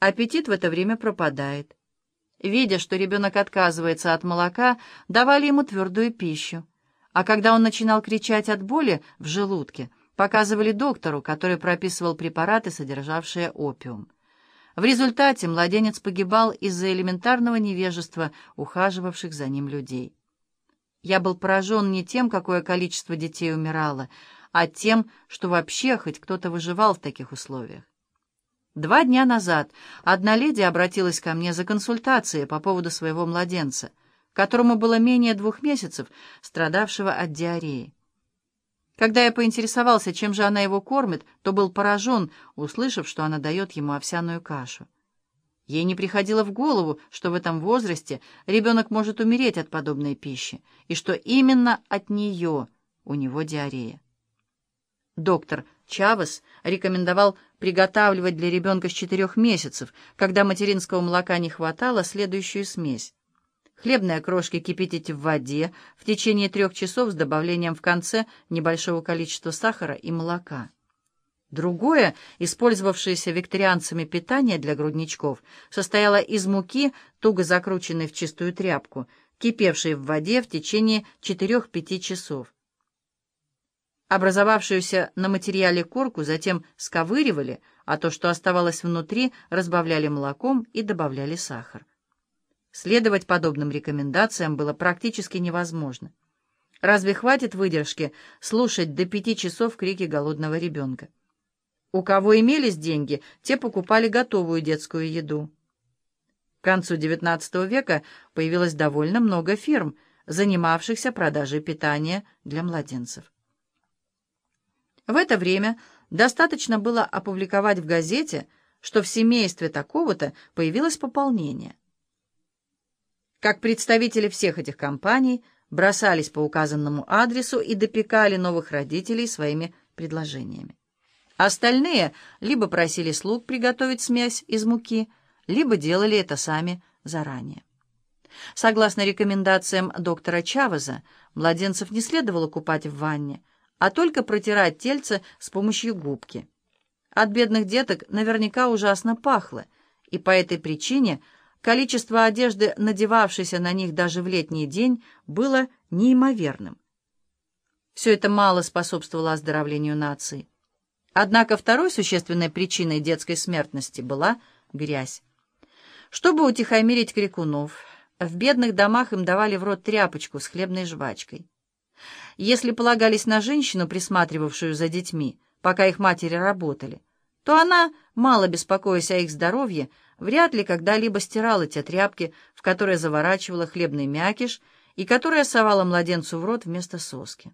Аппетит в это время пропадает. Видя, что ребенок отказывается от молока, давали ему твердую пищу. А когда он начинал кричать от боли в желудке, показывали доктору, который прописывал препараты, содержавшие опиум. В результате младенец погибал из-за элементарного невежества ухаживавших за ним людей. Я был поражен не тем, какое количество детей умирало, а тем, что вообще хоть кто-то выживал в таких условиях. Два дня назад одна леди обратилась ко мне за консультацией по поводу своего младенца, которому было менее двух месяцев, страдавшего от диареи. Когда я поинтересовался, чем же она его кормит, то был поражен, услышав, что она дает ему овсяную кашу. Ей не приходило в голову, что в этом возрасте ребенок может умереть от подобной пищи, и что именно от нее у него диарея. Доктор Чавес рекомендовал приготавливать для ребенка с четырех месяцев, когда материнского молока не хватало, следующую смесь. Хлебные крошки кипятить в воде в течение трех часов с добавлением в конце небольшого количества сахара и молока. Другое, использовавшееся викторианцами питание для грудничков, состояло из муки, туго закрученной в чистую тряпку, кипевшей в воде в течение 4-5 часов. Образовавшуюся на материале корку затем сковыривали, а то, что оставалось внутри, разбавляли молоком и добавляли сахар. Следовать подобным рекомендациям было практически невозможно. Разве хватит выдержки слушать до пяти часов крики голодного ребенка? У кого имелись деньги, те покупали готовую детскую еду. К концу XIX века появилось довольно много фирм, занимавшихся продажей питания для младенцев. В это время достаточно было опубликовать в газете, что в семействе такого-то появилось пополнение. Как представители всех этих компаний бросались по указанному адресу и допекали новых родителей своими предложениями. Остальные либо просили слуг приготовить смесь из муки, либо делали это сами заранее. Согласно рекомендациям доктора Чавеза, младенцев не следовало купать в ванне, а только протирать тельце с помощью губки. От бедных деток наверняка ужасно пахло, и по этой причине количество одежды, надевавшейся на них даже в летний день, было неимоверным. Все это мало способствовало оздоровлению нации. Однако второй существенной причиной детской смертности была грязь. Чтобы утихомирить крикунов, в бедных домах им давали в рот тряпочку с хлебной жвачкой. Если полагались на женщину, присматривавшую за детьми, пока их матери работали, то она, мало беспокоясь о их здоровье, вряд ли когда-либо стирала те тряпки, в которые заворачивала хлебный мякиш и которые совала младенцу в рот вместо соски.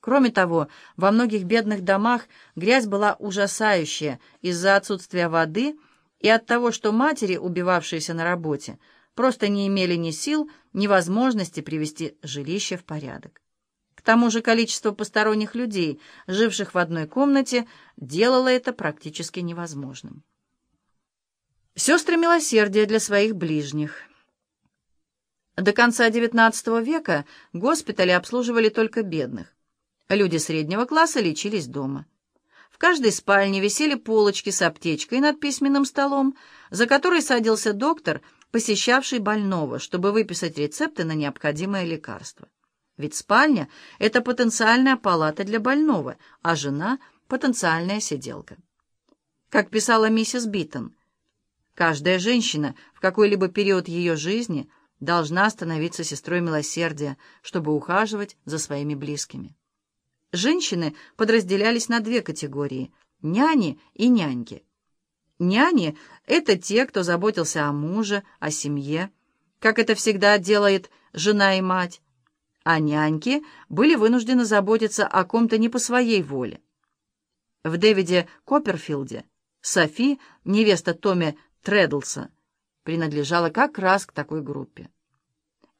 Кроме того, во многих бедных домах грязь была ужасающая из-за отсутствия воды и от того, что матери, убивавшиеся на работе, просто не имели ни сил, ни возможности привести жилище в порядок. Тому же количество посторонних людей, живших в одной комнате, делало это практически невозможным. Сестры милосердия для своих ближних. До конца XIX века госпитали обслуживали только бедных. Люди среднего класса лечились дома. В каждой спальне висели полочки с аптечкой над письменным столом, за которой садился доктор, посещавший больного, чтобы выписать рецепты на необходимое лекарство. Ведь спальня — это потенциальная палата для больного, а жена — потенциальная сиделка. Как писала миссис Битон, каждая женщина в какой-либо период ее жизни должна становиться сестрой милосердия, чтобы ухаживать за своими близкими. Женщины подразделялись на две категории — няни и няньки. Няни — это те, кто заботился о муже, о семье, как это всегда делает жена и мать, а няньки были вынуждены заботиться о ком-то не по своей воле. В Дэвиде Копперфилде Софи, невеста Томми Тредлса, принадлежала как раз к такой группе.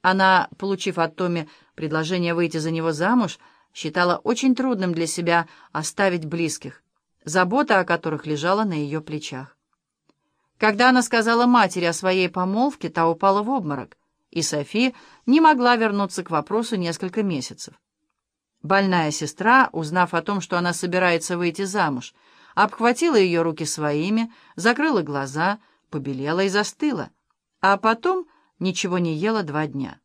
Она, получив от Томми предложение выйти за него замуж, считала очень трудным для себя оставить близких, забота о которых лежала на ее плечах. Когда она сказала матери о своей помолвке, та упала в обморок и Софи не могла вернуться к вопросу несколько месяцев. Больная сестра, узнав о том, что она собирается выйти замуж, обхватила ее руки своими, закрыла глаза, побелела и застыла, а потом ничего не ела два дня.